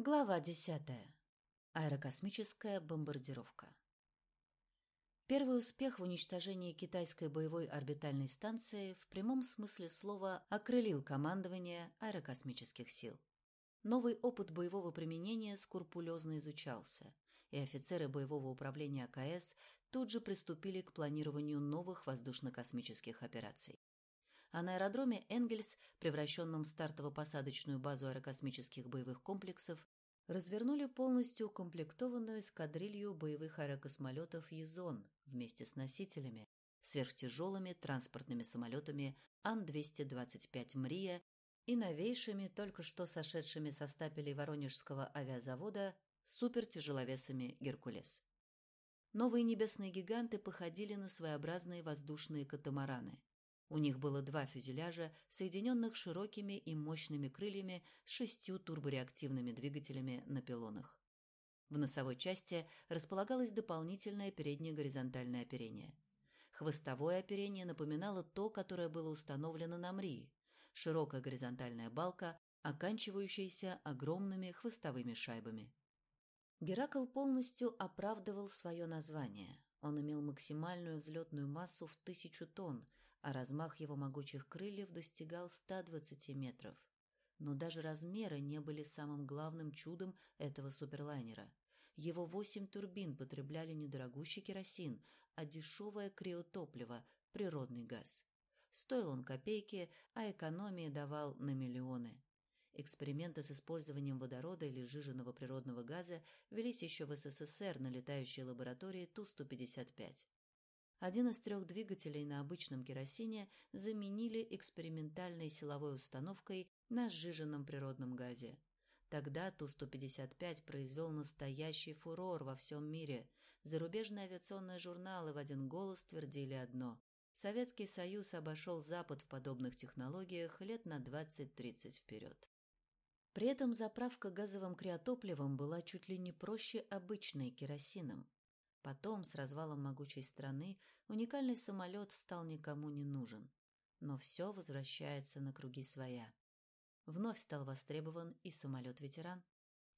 Глава 10. Аэрокосмическая бомбардировка. Первый успех в уничтожении китайской боевой орбитальной станции в прямом смысле слова окрылил командование аэрокосмических сил. Новый опыт боевого применения скрупулезно изучался, и офицеры боевого управления АКС тут же приступили к планированию новых воздушно-космических операций. А на аэродроме Энгельс, превращенном в стартово-посадочную базу аэрокосмических боевых комплексов, развернули полностью укомплектованную эскадрилью боевых аэрокосмолетов «Езон» вместе с носителями, сверхтяжелыми транспортными самолетами Ан-225 «Мрия» и новейшими, только что сошедшими со стапелей Воронежского авиазавода, супертяжеловесами «Геркулес». Новые небесные гиганты походили на своеобразные воздушные катамараны. У них было два фюзеляжа, соединенных широкими и мощными крыльями с шестью турбореактивными двигателями на пилонах. В носовой части располагалось дополнительное переднее горизонтальное оперение. Хвостовое оперение напоминало то, которое было установлено на Мрии. Широкая горизонтальная балка, оканчивающаяся огромными хвостовыми шайбами. Геракл полностью оправдывал свое название. Он имел максимальную взлетную массу в тысячу тонн, а размах его могучих крыльев достигал 120 метров. Но даже размеры не были самым главным чудом этого суперлайнера. Его восемь турбин потребляли не дорогущий керосин, а дешевое криотопливо, природный газ. Стоил он копейки, а экономии давал на миллионы. Эксперименты с использованием водорода или жиженного природного газа велись еще в СССР на летающей лаборатории Ту-155. Один из трех двигателей на обычном керосине заменили экспериментальной силовой установкой на сжиженном природном газе. Тогда Ту-155 произвел настоящий фурор во всем мире. Зарубежные авиационные журналы в один голос твердили одно. Советский Союз обошел Запад в подобных технологиях лет на 20-30 вперед. При этом заправка газовым криотопливом была чуть ли не проще обычной керосином. Потом, с развалом могучей страны, уникальный самолет стал никому не нужен. Но все возвращается на круги своя. Вновь стал востребован и самолет-ветеран.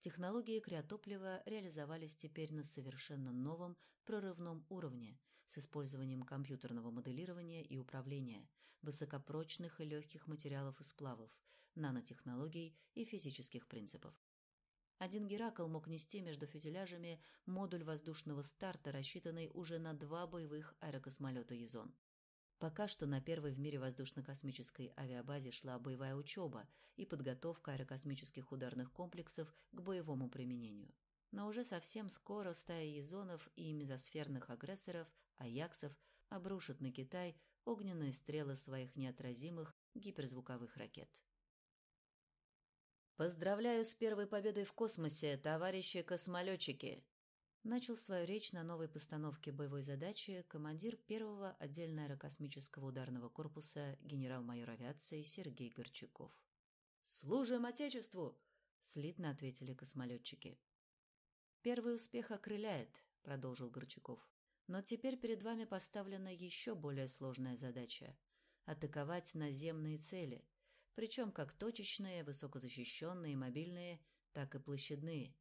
Технологии криотоплива реализовались теперь на совершенно новом прорывном уровне с использованием компьютерного моделирования и управления, высокопрочных и легких материалов и сплавов, нанотехнологий и физических принципов. Один Геракл мог нести между фюзеляжами модуль воздушного старта, рассчитанный уже на два боевых аэрокосмолета «Язон». Пока что на первой в мире воздушно-космической авиабазе шла боевая учеба и подготовка аэрокосмических ударных комплексов к боевому применению. Но уже совсем скоро стая язонов и мезосферных агрессоров, аяксов, обрушат на Китай огненные стрелы своих неотразимых гиперзвуковых ракет. «Поздравляю с первой победой в космосе, товарищи космолетчики!» Начал свою речь на новой постановке боевой задачи командир первого отдельно аэрокосмического ударного корпуса генерал-майор авиации Сергей Горчаков. «Служим Отечеству!» – слитно ответили космолетчики. «Первый успех окрыляет», – продолжил Горчаков. «Но теперь перед вами поставлена еще более сложная задача – атаковать наземные цели, причем как точечные, высокозащищенные, мобильные, так и площадные.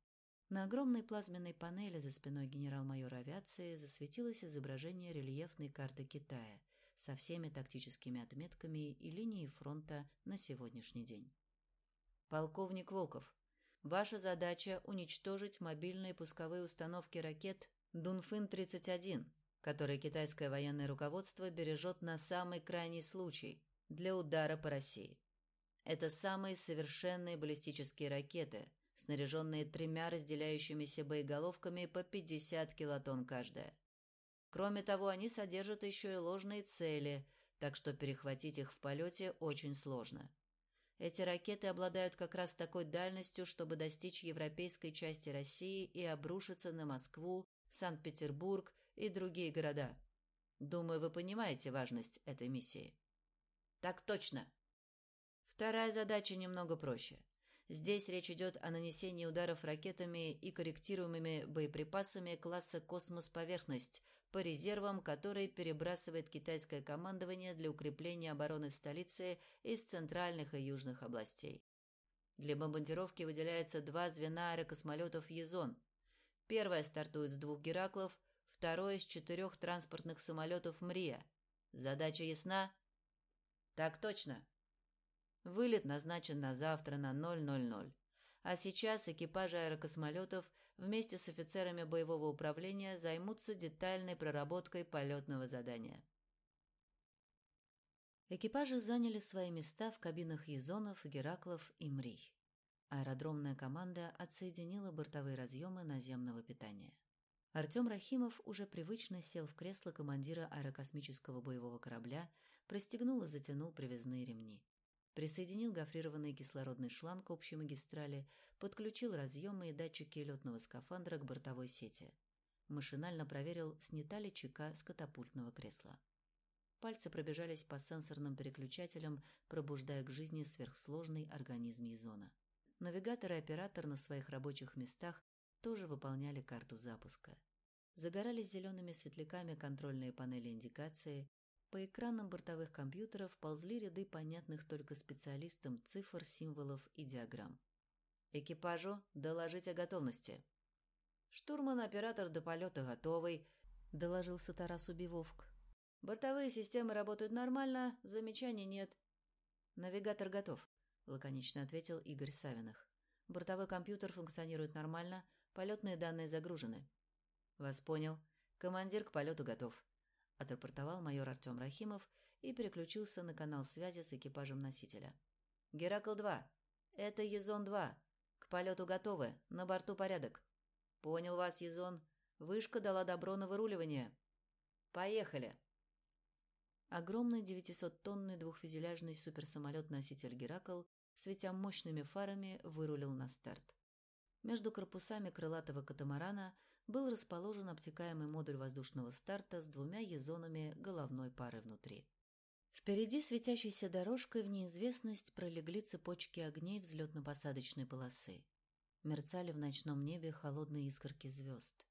На огромной плазменной панели за спиной генерал-майора авиации засветилось изображение рельефной карты Китая со всеми тактическими отметками и линией фронта на сегодняшний день. Полковник Волков, ваша задача – уничтожить мобильные пусковые установки ракет «Дунфын-31», которые китайское военное руководство бережет на самый крайний случай – для удара по России. Это самые совершенные баллистические ракеты, снаряженные тремя разделяющимися боеголовками по 50 килотонн каждая. Кроме того, они содержат еще и ложные цели, так что перехватить их в полете очень сложно. Эти ракеты обладают как раз такой дальностью, чтобы достичь европейской части России и обрушиться на Москву, Санкт-Петербург и другие города. Думаю, вы понимаете важность этой миссии. Так точно, Вторая задача немного проще. Здесь речь идет о нанесении ударов ракетами и корректируемыми боеприпасами класса «Космос-поверхность» по резервам, которые перебрасывает китайское командование для укрепления обороны столицы из центральных и южных областей. Для бомбардировки выделяется два звена аэрокосмолетов «Езон». Первое стартует с двух «Гераклов», второе – с четырех транспортных самолетов «Мрия». Задача ясна? Так точно. Вылет назначен на завтра на 000. А сейчас экипажи аэрокосмолетов вместе с офицерами боевого управления займутся детальной проработкой полетного задания. Экипажи заняли свои места в кабинах Езонов, Гераклов и Мрий. Аэродромная команда отсоединила бортовые разъемы наземного питания. Артем Рахимов уже привычно сел в кресло командира аэрокосмического боевого корабля, пристегнул и затянул привязные ремни. Присоединил гофрированный кислородный шланг к общей магистрали, подключил разъемы и датчики летного скафандра к бортовой сети. Машинально проверил, снята ли чека с катапультного кресла. Пальцы пробежались по сенсорным переключателям, пробуждая к жизни сверхсложный организм Езона. Навигатор и оператор на своих рабочих местах тоже выполняли карту запуска. Загорались зелеными светляками контрольные панели индикации, по экранам бортовых компьютеров ползли ряды понятных только специалистам цифр, символов и диаграмм. «Экипажу доложить о готовности». «Штурман-оператор до полета готовый», — доложился Тарас Убивовк. «Бортовые системы работают нормально, замечаний нет». «Навигатор готов», — лаконично ответил Игорь Савиных. «Бортовой компьютер функционирует нормально, полетные данные загружены». «Вас понял. Командир к полету готов», отрапортовал майор Артем Рахимов и переключился на канал связи с экипажем носителя. «Геракл-2! Это Езон-2! К полету готовы, на борту порядок!» «Понял вас, Езон. Вышка дала добро на выруливание. Поехали!» Огромный 900-тонный двухфюзеляжный суперсамолет-носитель «Геракл», светя мощными фарами, вырулил на старт. Между корпусами крылатого катамарана был расположен обтекаемый модуль воздушного старта с двумя езонами головной пары внутри. Впереди светящейся дорожкой в неизвестность пролегли цепочки огней взлетно-посадочной полосы. Мерцали в ночном небе холодные искорки звезд.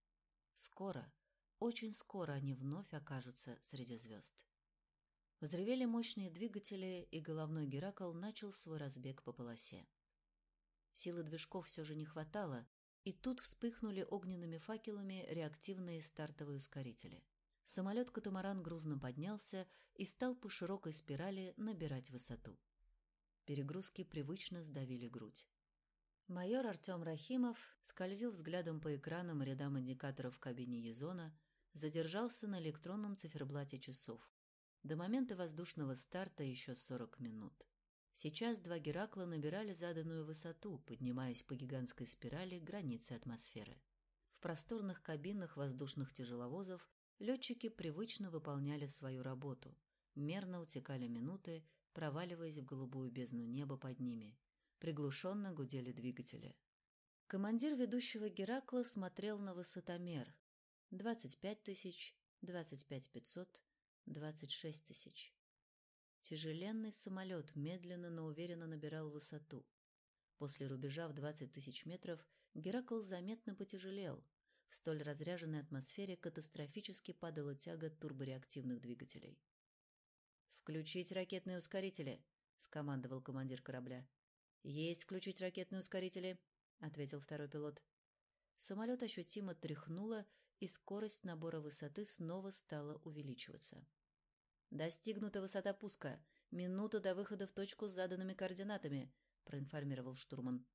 Скоро, очень скоро они вновь окажутся среди звезд. Взревели мощные двигатели, и головной Геракл начал свой разбег по полосе. Силы движков все же не хватало, и тут вспыхнули огненными факелами реактивные стартовые ускорители. Самолет-катамаран грузно поднялся и стал по широкой спирали набирать высоту. Перегрузки привычно сдавили грудь. Майор Артем Рахимов скользил взглядом по экранам рядам индикаторов в кабине Езона, задержался на электронном циферблате часов. До момента воздушного старта еще 40 минут. Сейчас два Геракла набирали заданную высоту, поднимаясь по гигантской спирали к границе атмосферы. В просторных кабинах воздушных тяжеловозов летчики привычно выполняли свою работу. Мерно утекали минуты, проваливаясь в голубую бездну неба под ними. Приглушенно гудели двигатели. Командир ведущего Геракла смотрел на высотомер. 25 тысяч, 25 500, 26 тысяч. Тяжеленный самолет медленно, но уверенно набирал высоту. После рубежа в 20 тысяч метров Геракл заметно потяжелел. В столь разряженной атмосфере катастрофически падала тяга турбореактивных двигателей. «Включить ракетные ускорители!» — скомандовал командир корабля. «Есть включить ракетные ускорители!» — ответил второй пилот. Самолет ощутимо тряхнуло, и скорость набора высоты снова стала увеличиваться. «Достигнута высота пуска. Минута до выхода в точку с заданными координатами», — проинформировал штурман.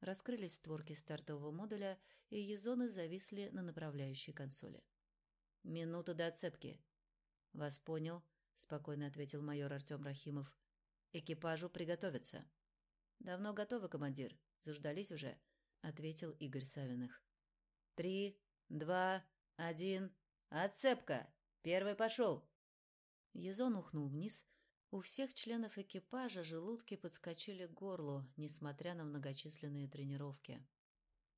Раскрылись створки стартового модуля, и езоны зависли на направляющей консоли. «Минута до отцепки». «Вас понял», — спокойно ответил майор Артем Рахимов. «Экипажу приготовиться». «Давно готовы, командир. Заждались уже», — ответил Игорь Савиных. «Три, два, один. Отцепка! Первый пошел!» Езон ухнул вниз. У всех членов экипажа желудки подскочили к горлу, несмотря на многочисленные тренировки.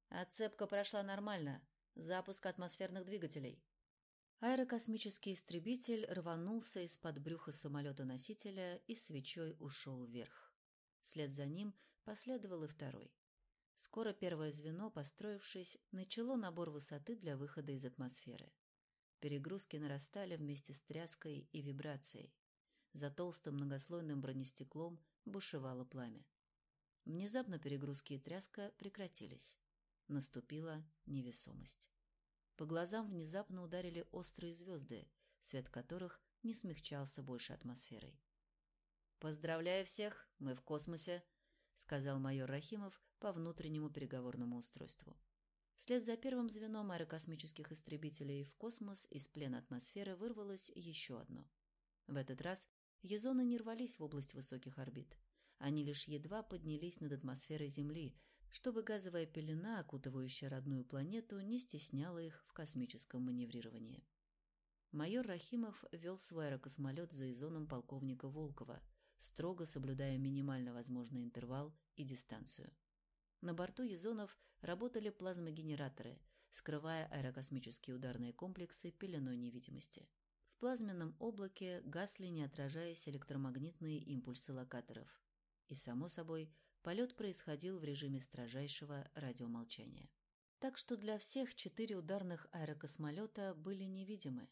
Отцепка прошла нормально. Запуск атмосферных двигателей. Аэрокосмический истребитель рванулся из-под брюха самолета-носителя и свечой ушел вверх. Вслед за ним последовал и второй. Скоро первое звено, построившись, начало набор высоты для выхода из атмосферы. Перегрузки нарастали вместе с тряской и вибрацией. За толстым многослойным бронестеклом бушевало пламя. Внезапно перегрузки и тряска прекратились. Наступила невесомость. По глазам внезапно ударили острые звезды, свет которых не смягчался больше атмосферой. «Поздравляю всех, мы в космосе», — сказал майор Рахимов по внутреннему переговорному устройству. Вслед за первым звеном аэрокосмических истребителей в космос из плена атмосферы вырвалось еще одно. В этот раз езоны не рвались в область высоких орбит. Они лишь едва поднялись над атмосферой Земли, чтобы газовая пелена, окутывающая родную планету, не стесняла их в космическом маневрировании. Майор Рахимов вел свой аэрокосмолет за изоном полковника Волкова, строго соблюдая минимально возможный интервал и дистанцию. На борту Езонов работали плазмогенераторы, скрывая аэрокосмические ударные комплексы пеленой невидимости. В плазменном облаке гасли, не отражаясь, электромагнитные импульсы локаторов. И, само собой, полет происходил в режиме строжайшего радиомолчания. Так что для всех четыре ударных аэрокосмолета были невидимы.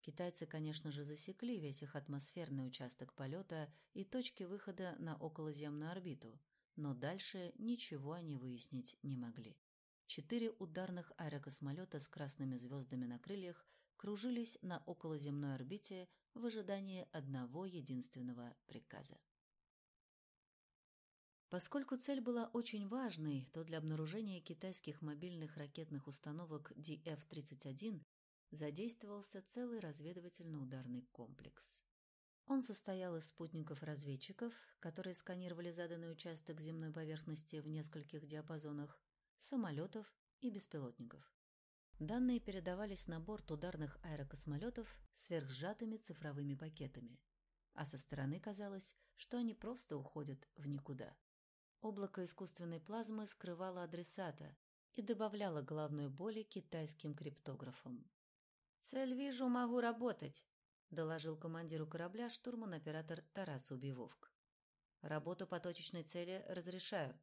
Китайцы, конечно же, засекли весь их атмосферный участок полета и точки выхода на околоземную орбиту, но дальше ничего они выяснить не могли. Четыре ударных аэрокосмолета с красными звездами на крыльях кружились на околоземной орбите в ожидании одного единственного приказа. Поскольку цель была очень важной, то для обнаружения китайских мобильных ракетных установок DF-31 задействовался целый разведывательно-ударный комплекс. Он состоял из спутников-разведчиков, которые сканировали заданный участок земной поверхности в нескольких диапазонах, самолетов и беспилотников. Данные передавались на борт ударных аэрокосмолетов сверхсжатыми цифровыми пакетами, а со стороны казалось, что они просто уходят в никуда. Облако искусственной плазмы скрывало адресата и добавляло головной боли китайским криптографам. «Цель вижу, могу работать», – доложил командиру корабля штурман-оператор Тарас Убивовк. «Работу по точечной цели разрешаю.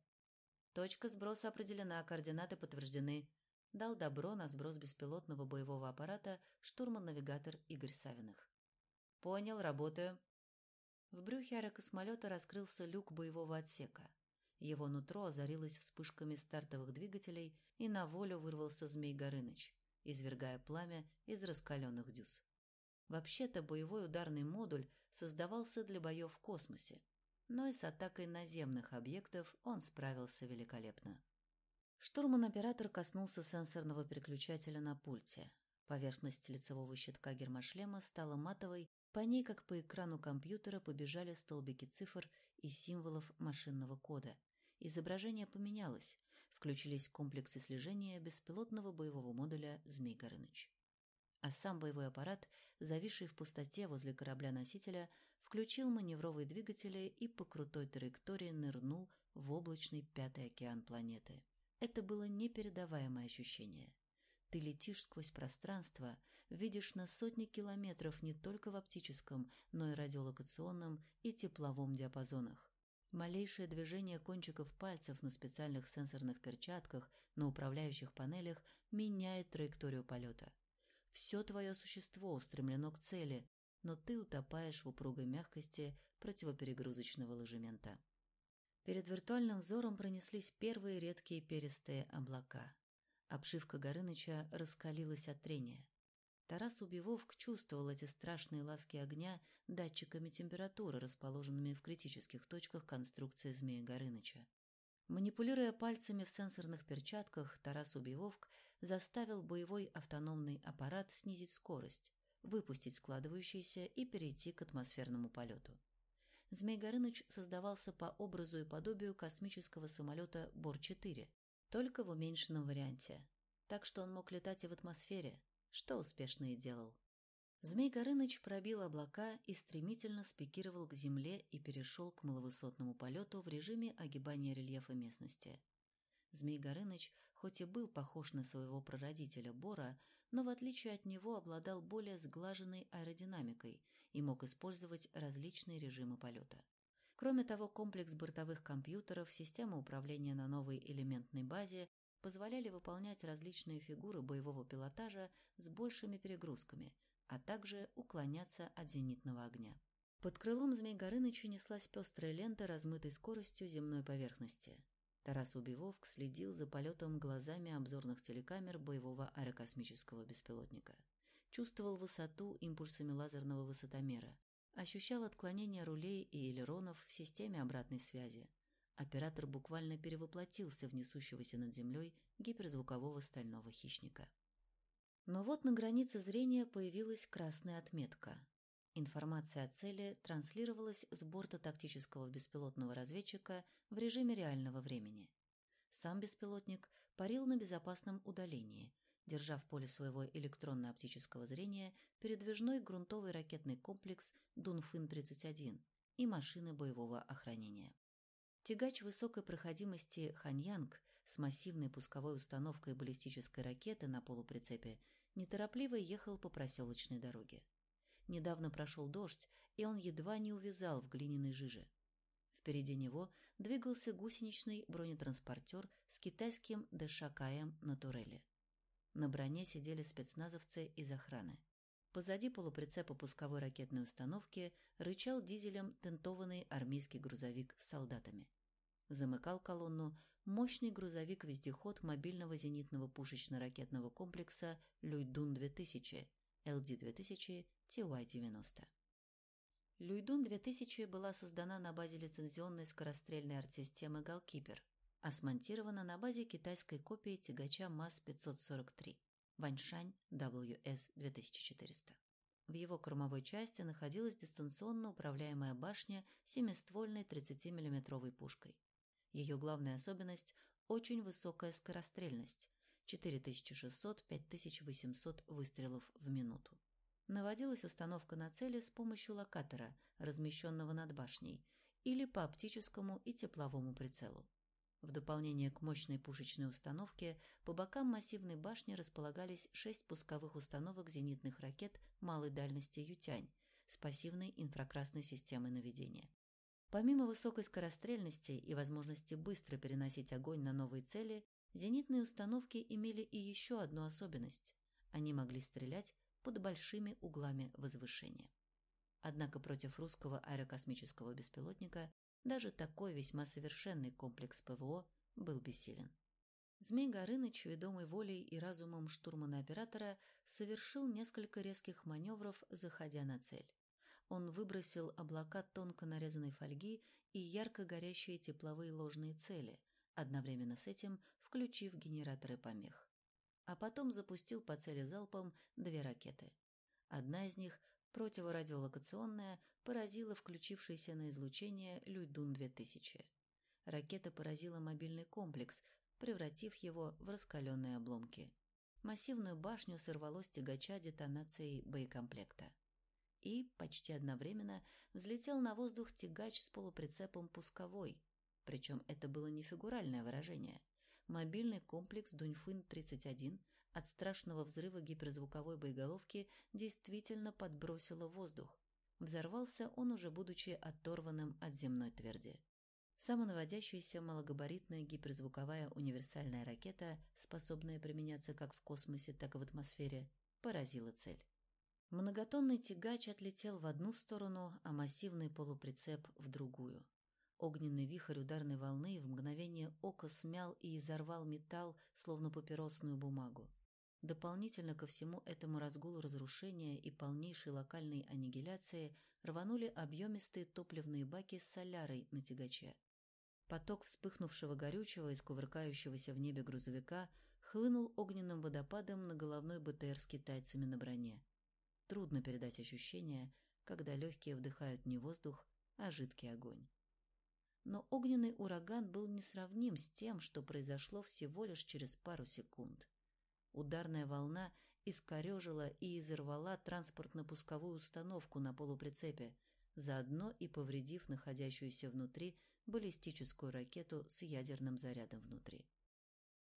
Точка сброса определена, координаты подтверждены». Дал добро на сброс беспилотного боевого аппарата штурман-навигатор Игорь Савиных. «Понял, работаю». В брюхе аэрокосмолета раскрылся люк боевого отсека. Его нутро озарилось вспышками стартовых двигателей, и на волю вырвался Змей Горыныч, извергая пламя из раскаленных дюз. Вообще-то боевой ударный модуль создавался для боев в космосе, но и с атакой наземных объектов он справился великолепно. Штурман-оператор коснулся сенсорного переключателя на пульте. Поверхность лицевого щитка гермошлема стала матовой, по ней, как по экрану компьютера, побежали столбики цифр и символов машинного кода, Изображение поменялось. Включились комплексы слежения беспилотного боевого модуля «Змей Горыныч». А сам боевой аппарат, зависший в пустоте возле корабля-носителя, включил маневровые двигатели и по крутой траектории нырнул в облачный пятый океан планеты. Это было непередаваемое ощущение. Ты летишь сквозь пространство, видишь на сотни километров не только в оптическом, но и радиолокационном и тепловом диапазонах. Малейшее движение кончиков пальцев на специальных сенсорных перчатках на управляющих панелях меняет траекторию полета. Все твое существо устремлено к цели, но ты утопаешь в упругой мягкости противоперегрузочного ложемента. Перед виртуальным взором пронеслись первые редкие перистые облака. Обшивка Горыныча раскалилась от трения. Тарас Убивовк чувствовал эти страшные ласки огня датчиками температуры, расположенными в критических точках конструкции Змея Горыныча. Манипулируя пальцами в сенсорных перчатках, Тарас Убивовк заставил боевой автономный аппарат снизить скорость, выпустить складывающийся и перейти к атмосферному полету. Змей Горыныч создавался по образу и подобию космического самолета Бор-4, только в уменьшенном варианте, так что он мог летать и в атмосфере, что успешно и делал. Змей Горыныч пробил облака и стремительно спикировал к земле и перешел к маловысотному полету в режиме огибания рельефа местности. Змей Горыныч хоть и был похож на своего прародителя Бора, но в отличие от него обладал более сглаженной аэродинамикой и мог использовать различные режимы полета. Кроме того, комплекс бортовых компьютеров, система управления на новой элементной базе позволяли выполнять различные фигуры боевого пилотажа с большими перегрузками, а также уклоняться от зенитного огня. Под крылом Змей Горыныча неслась пестрая лента, размытой скоростью земной поверхности. Тарас Убивовк следил за полетом глазами обзорных телекамер боевого аэрокосмического беспилотника. Чувствовал высоту импульсами лазерного высотомера. Ощущал отклонение рулей и элеронов в системе обратной связи. Оператор буквально перевоплотился в несущегося над землей гиперзвукового стального хищника. Но вот на границе зрения появилась красная отметка. Информация о цели транслировалась с борта тактического беспилотного разведчика в режиме реального времени. Сам беспилотник парил на безопасном удалении, держа в поле своего электронно-оптического зрения передвижной грунтовый ракетный комплекс Дунфын-31 и машины боевого охранения. Тягач высокой проходимости «Ханьянг» с массивной пусковой установкой баллистической ракеты на полуприцепе неторопливо ехал по проселочной дороге. Недавно прошел дождь, и он едва не увязал в глиняной жиже. Впереди него двигался гусеничный бронетранспортер с китайским ДШКМ на турели. На броне сидели спецназовцы из охраны. Позади полуприцепа пусковой ракетной установки рычал дизелем тентованный армейский грузовик с солдатами. Замыкал колонну мощный грузовик-вездеход мобильного зенитного пушечно-ракетного комплекса «Люйдун-2000» LD-2000 TY-90. Люйдун-2000 была создана на базе лицензионной скорострельной артсистемы «Галкипер», а смонтирована на базе китайской копии тягача МАЗ-543 Ваньшань WS-2400. В его кормовой части находилась дистанционно управляемая башня семиствольной 30 миллиметровой пушкой. Ее главная особенность – очень высокая скорострельность – 4600-5800 выстрелов в минуту. Наводилась установка на цели с помощью локатора, размещенного над башней, или по оптическому и тепловому прицелу. В дополнение к мощной пушечной установке по бокам массивной башни располагались шесть пусковых установок зенитных ракет малой дальности «Ютянь» с пассивной инфракрасной системой наведения. Помимо высокой скорострельности и возможности быстро переносить огонь на новые цели, зенитные установки имели и еще одну особенность – они могли стрелять под большими углами возвышения. Однако против русского аэрокосмического беспилотника даже такой весьма совершенный комплекс ПВО был бессилен. Змей Горыныч, ведомый волей и разумом штурмана-оператора, совершил несколько резких маневров, заходя на цель. Он выбросил облака тонко нарезанной фольги и ярко горящие тепловые ложные цели, одновременно с этим включив генераторы помех а потом запустил по цели залпом две ракеты. Одна из них, противорадиолокационная, поразила включившийся на излучение Люйдун-2000. Ракета поразила мобильный комплекс, превратив его в раскаленные обломки. Массивную башню сорвало с тягача детонацией боекомплекта. И, почти одновременно, взлетел на воздух тягач с полуприцепом пусковой. Причем это было не фигуральное выражение мобильный комплекс Дуньфын-31 от страшного взрыва гиперзвуковой боеголовки действительно подбросило воздух. Взорвался он уже будучи оторванным от земной тверди. Самонаводящаяся малогабаритная гиперзвуковая универсальная ракета, способная применяться как в космосе, так и в атмосфере, поразила цель. Многотонный тягач отлетел в одну сторону, а массивный полуприцеп – в другую. Огненный вихрь ударной волны в мгновение ока смял и изорвал металл, словно папиросную бумагу. Дополнительно ко всему этому разгулу разрушения и полнейшей локальной аннигиляции рванули объемистые топливные баки с солярой на тягаче. Поток вспыхнувшего горючего из кувыркающегося в небе грузовика хлынул огненным водопадом на головной БТР с китайцами на броне. Трудно передать ощущение, когда легкие вдыхают не воздух, а жидкий огонь но огненный ураган был несравним с тем, что произошло всего лишь через пару секунд. Ударная волна искорежила и изорвала транспортно-пусковую установку на полуприцепе, заодно и повредив находящуюся внутри баллистическую ракету с ядерным зарядом внутри.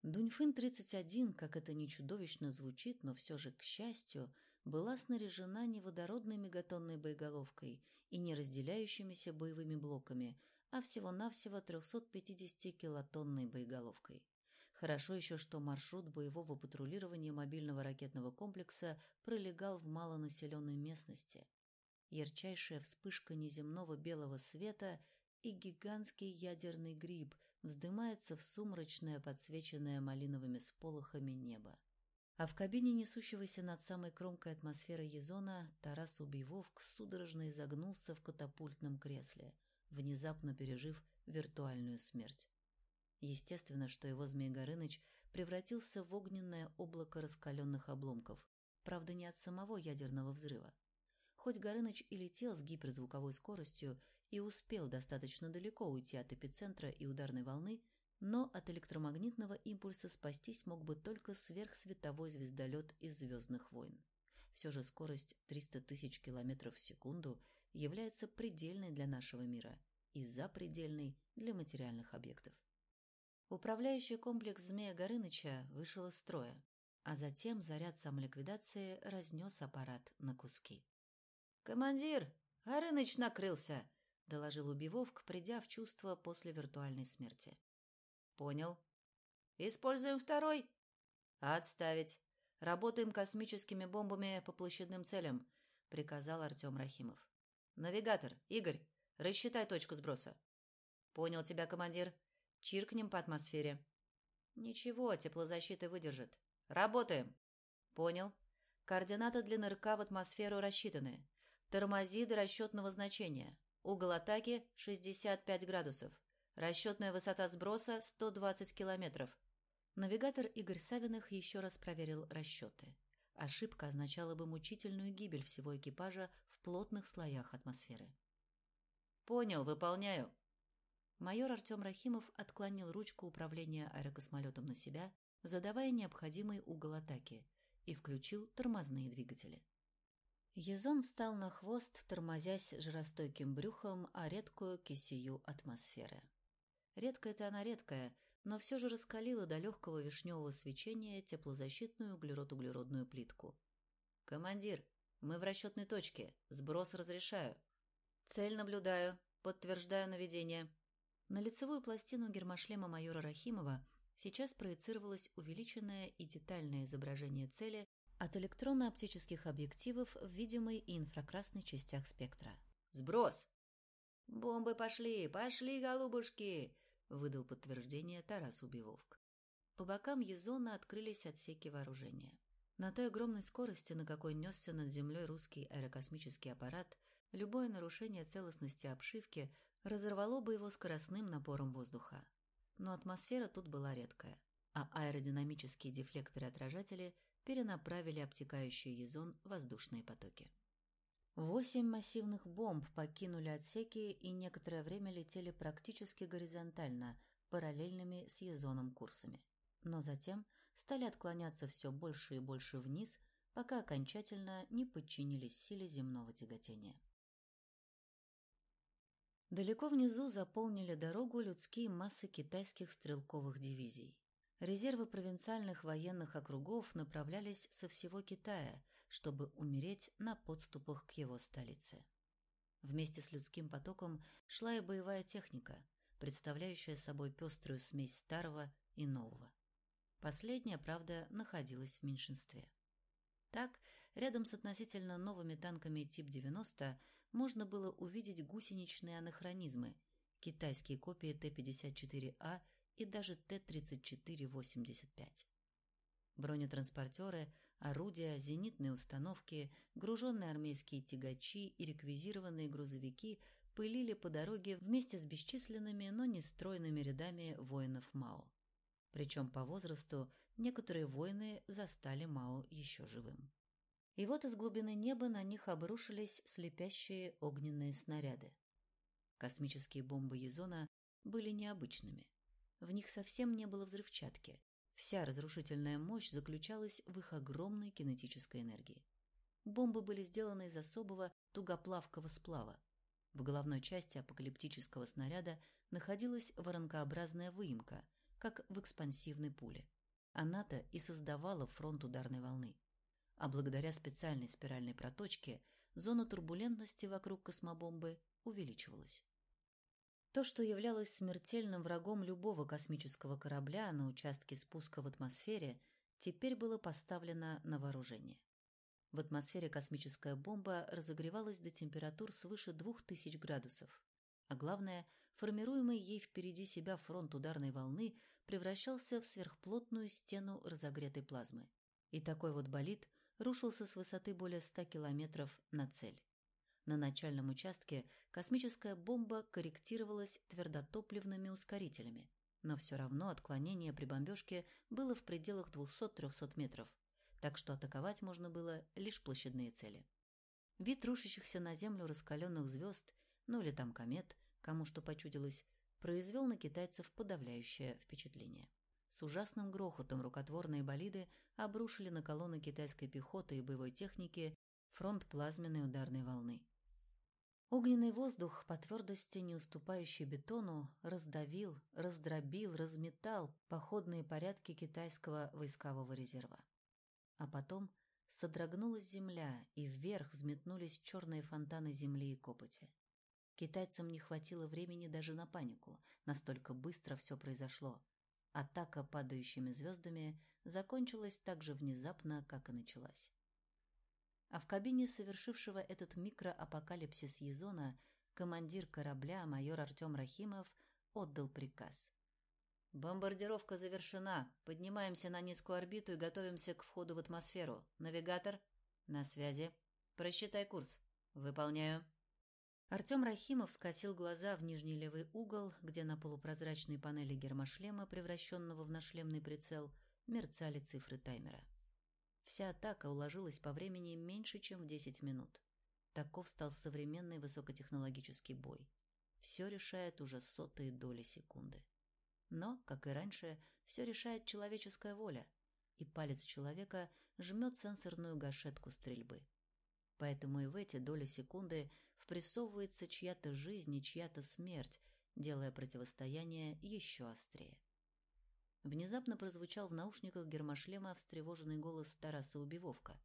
Дуньфын-31, как это не чудовищно звучит, но все же, к счастью, была снаряжена не водородной мегатонной боеголовкой и не разделяющимися боевыми блоками, а всего-навсего 350-килотонной боеголовкой. Хорошо еще, что маршрут боевого патрулирования мобильного ракетного комплекса пролегал в малонаселенной местности. ярчайшая вспышка неземного белого света и гигантский ядерный гриб вздымается в сумрачное, подсвеченное малиновыми сполохами небо. А в кабине несущегося над самой кромкой атмосферы Езона Тарас Убивовк судорожно изогнулся в катапультном кресле, внезапно пережив виртуальную смерть. Естественно, что его Змей Горыныч превратился в огненное облако раскаленных обломков, правда не от самого ядерного взрыва. Хоть Горыныч и летел с гиперзвуковой скоростью и успел достаточно далеко уйти от эпицентра и ударной волны, но от электромагнитного импульса спастись мог бы только сверхсветовой звездолет из «Звездных войн». Все же скорость 300 тысяч километров в секунду является предельной для нашего мира и запредельной для материальных объектов. Управляющий комплекс Змея Горыныча вышел из строя, а затем заряд самоликвидации разнес аппарат на куски. «Командир, Горыныч накрылся!» — доложил Убивовк, придя в чувство после виртуальной смерти. Понял. Используем второй? Отставить. Работаем космическими бомбами по площадным целям, приказал Артем Рахимов. Навигатор, Игорь, рассчитай точку сброса. Понял тебя, командир. Чиркнем по атмосфере. Ничего, теплозащита выдержит. Работаем. Понял. Координаты для нырка в атмосферу рассчитаны. Тормози до расчетного значения. Угол атаки 65 градусов. Расчетная высота сброса – 120 километров. Навигатор Игорь Савиных еще раз проверил расчеты. Ошибка означала бы мучительную гибель всего экипажа в плотных слоях атмосферы. «Понял, выполняю». Майор Артем Рахимов отклонил ручку управления аэрокосмолетом на себя, задавая необходимый угол атаки, и включил тормозные двигатели. Езон встал на хвост, тормозясь жиростойким брюхом о редкую кисию атмосферы. Редкая-то она редкая, но все же раскалила до легкого вишневого свечения теплозащитную углерод-углеродную плитку. «Командир, мы в расчетной точке. Сброс разрешаю». «Цель наблюдаю. Подтверждаю наведение». На лицевую пластину гермошлема майора Рахимова сейчас проецировалось увеличенное и детальное изображение цели от электронно-оптических объективов в видимой и инфракрасной частях спектра. «Сброс!» «Бомбы пошли! Пошли, голубушки!» Выдал подтверждение Тарас Убивовк. По бокам Езона открылись отсеки вооружения. На той огромной скорости, на какой несся над землей русский аэрокосмический аппарат, любое нарушение целостности обшивки разорвало бы его скоростным напором воздуха. Но атмосфера тут была редкая, а аэродинамические дефлекторы-отражатели перенаправили обтекающий Езон воздушные потоки. Восемь массивных бомб покинули отсеки и некоторое время летели практически горизонтально, параллельными с езоном курсами. Но затем стали отклоняться все больше и больше вниз, пока окончательно не подчинились силе земного тяготения. Далеко внизу заполнили дорогу людские массы китайских стрелковых дивизий. Резервы провинциальных военных округов направлялись со всего Китая, чтобы умереть на подступах к его столице. Вместе с людским потоком шла и боевая техника, представляющая собой пеструю смесь старого и нового. Последняя, правда, находилась в меньшинстве. Так, рядом с относительно новыми танками тип 90 можно было увидеть гусеничные анахронизмы, китайские копии Т-54А и даже Т-34-85. Бронетранспортеры Орудия, зенитные установки, груженные армейские тягачи и реквизированные грузовики пылили по дороге вместе с бесчисленными, но не стройными рядами воинов Мао. Причем по возрасту некоторые воины застали Мао еще живым. И вот из глубины неба на них обрушились слепящие огненные снаряды. Космические бомбы Езона были необычными. В них совсем не было взрывчатки, Вся разрушительная мощь заключалась в их огромной кинетической энергии. Бомбы были сделаны из особого тугоплавкого сплава. В головной части апокалиптического снаряда находилась воронкообразная выемка, как в экспансивной пуле. Она-то и создавала фронт ударной волны. А благодаря специальной спиральной проточке зона турбулентности вокруг космобомбы увеличивалась. То, что являлось смертельным врагом любого космического корабля на участке спуска в атмосфере, теперь было поставлено на вооружение. В атмосфере космическая бомба разогревалась до температур свыше 2000 градусов. А главное, формируемый ей впереди себя фронт ударной волны превращался в сверхплотную стену разогретой плазмы. И такой вот болид рушился с высоты более 100 километров на цель. На начальном участке космическая бомба корректировалась твердотопливными ускорителями, но все равно отклонение при бомбежке было в пределах 200-300 метров, так что атаковать можно было лишь площадные цели. Вид рушащихся на Землю раскаленных звезд, ну или там комет, кому что почудилось, произвел на китайцев подавляющее впечатление. С ужасным грохотом рукотворные болиды обрушили на колонны китайской пехоты и боевой техники фронт плазменной ударной волны. Огненный воздух, по твердости не уступающий бетону, раздавил, раздробил, разметал походные порядки китайского войскового резерва. А потом содрогнулась земля, и вверх взметнулись черные фонтаны земли и копоти. Китайцам не хватило времени даже на панику, настолько быстро все произошло. Атака падающими звездами закончилась так же внезапно, как и началась. А в кабине совершившего этот микроапокалипсис Езона командир корабля майор Артем Рахимов отдал приказ. «Бомбардировка завершена. Поднимаемся на низкую орбиту и готовимся к входу в атмосферу. Навигатор? На связи. Просчитай курс. Выполняю». Артем Рахимов скосил глаза в нижний левый угол, где на полупрозрачной панели гермошлема, превращенного в нашлемный прицел, мерцали цифры таймера. Вся атака уложилась по времени меньше, чем в 10 минут. Таков стал современный высокотехнологический бой. Все решает уже сотые доли секунды. Но, как и раньше, все решает человеческая воля, и палец человека жмет сенсорную гашетку стрельбы. Поэтому и в эти доли секунды впрессовывается чья-то жизнь и чья-то смерть, делая противостояние еще острее. Внезапно прозвучал в наушниках гермошлема встревоженный голос Тараса Убивовка.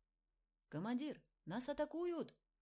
«Командир, нас атакуют!»